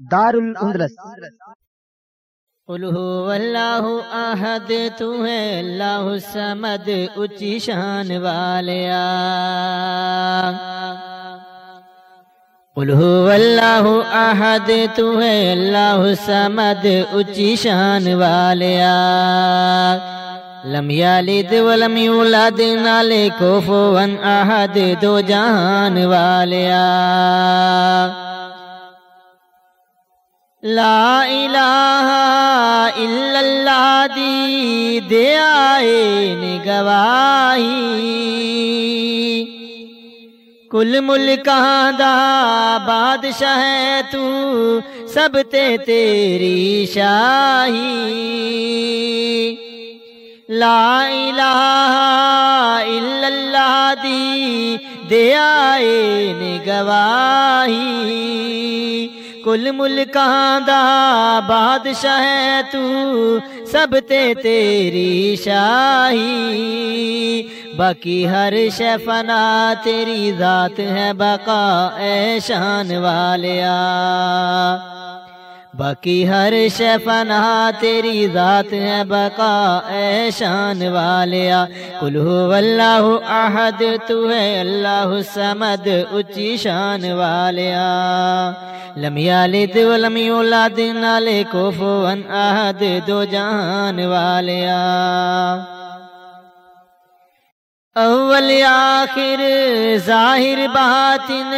دار الاندلس قل هو اللہ احد، تو ہے اللہ سمد، اچھی شان والیا قل هو اللہ احد، تو ہے اللہ سمد، اچھی شان والیا لم یلد ولم یولد نالے کوفوا احد، دو جہان والیا لا الہ الا اللہ دی دے آئے نے گواہی کل ملکاں دا بادشاہ ہے تو سب تے تیری شاہی۔ لا الہ الا اللہ دی دے آئے نے گواہی کل ملکاں دا بادشاہ ہے تو، سب تے تیری شاہی۔ باقی ہر شے تیری ذات ہے، بقا اے شان والیا۔ باقی ہر شے فنا تیری ذات ہے، بقا اے شان والیا۔ کل ہو اللہ احد، تو ہے اللہ سمد، اچھی شان والیا۔ لم یلد ولم یولد، نالے کوفوا احد، دو جہان والیا۔ اول آخر ظاہر باطن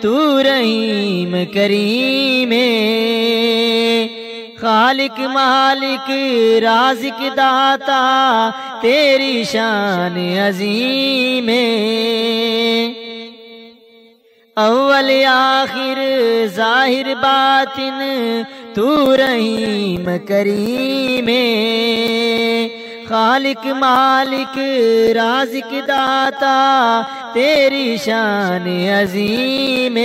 تو رحیم کریم خالق مالک، رازق داتا، تیری شان عظیم اول آخر ظاہر باطن تو رحیم کریم خالق مالک، رازق داتا، تیری شان عظیم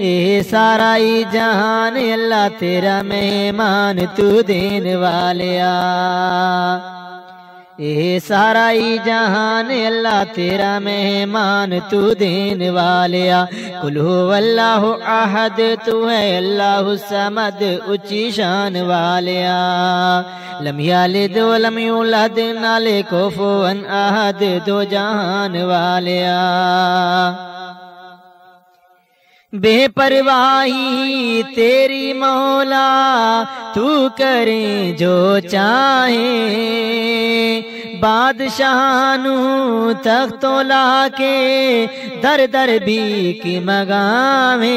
اے سارا ہی جہان، اللہ تیرا مہمان تو دین والیا اے سارا ہی جہان، اللہ تیرا مہمان، تو دین والیا۔ کل ہو اللہ احد، تو ہے اللہ سمد، اچھی شان والیا۔ لم یلد ولم یولد نالے کوفوا احد، دو جہان والیا۔ بے پرواہی تیری مولا، تو کرے جو چاہے بادشاہانو تخت لا کے در در بھی کی مگامے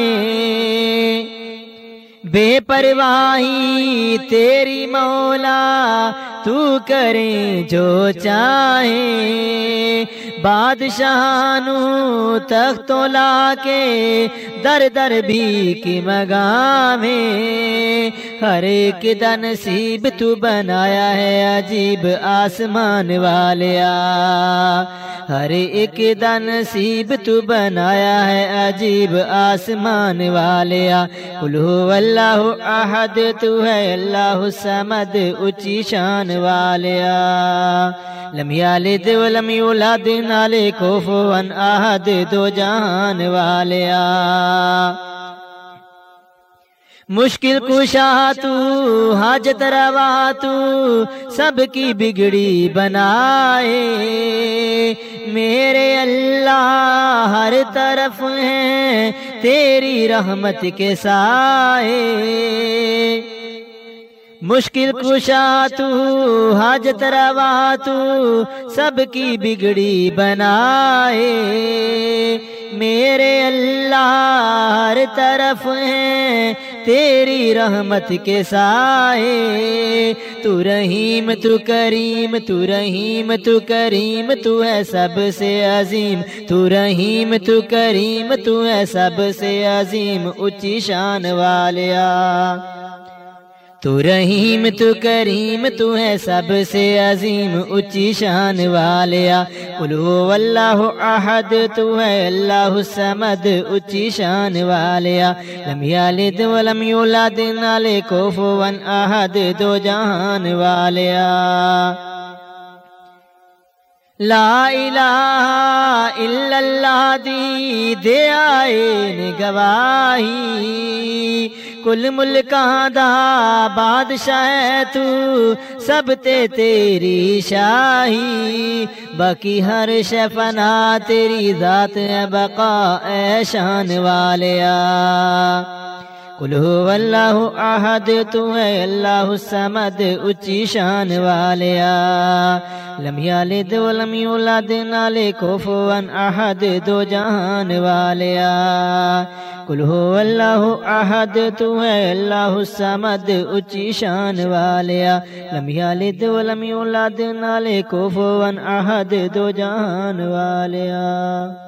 بے پرواہی تیری مولا، تو کرے جو چاہے۔ بادشاہانو تخت لا کے در در بھی کی مگامے ہر ایک دا نصیب تو بنایا ہے عجیب آسمان والیا ہر ایک دا نصیب تو بنایا ہے عجیب آسمان والیا۔ کلو اللہ احد، تو ہے اللہ سمد اچی شان والیا۔ لم یلد ولم یولد، نالے کوفوا احد، دو جہان والیا۔ مشکل کشا تو حاجت روا تو سب کی بگڑی بنائے۔ میرے اللہ، ہر طرف ہیں تیری رحمت کے سائے۔ مشکل کشا تو حاجت روا تو سب کی بگڑی بنائے۔ میرے اللہ، ہر طرف ہیں تیری رحمت کے سائے۔ تو رحیم، تو کریم، تو رحیم، تو کریم، تو ہے سب سے عظیم۔ تو رحیم، تو کریم، تو ہے سب سے عظیم۔ اچھی شان والیا تو رحیم تو کریم تو ہے سب سے عظیم اچھی شان والیا۔ قلو اللہ احد، تو ہے اللہ سمد اچھی شان والیا۔ لم یلد ولم یولد نالے کوفوا احد، دو جہان والیا۔ لا الہ الا اللہ، دی دے آئے نے گواہی کل ملکاں دا؟ بادشاہ تو سب تے تیری شاہی۔ باقی ہر شفنا تیری ذات ہے، بقا اے شان والیا هو اللہ احد تو ہے اللہ السمد اچھی شان والیا لم یلد ولم یولد نالے کفوا احد، دو جہان والیا قل هو اللہ احد تو ہے اللہ السمد اچھی شان والیا لم یلد ولم یولد نالے کفوا احد، دو جہان والیا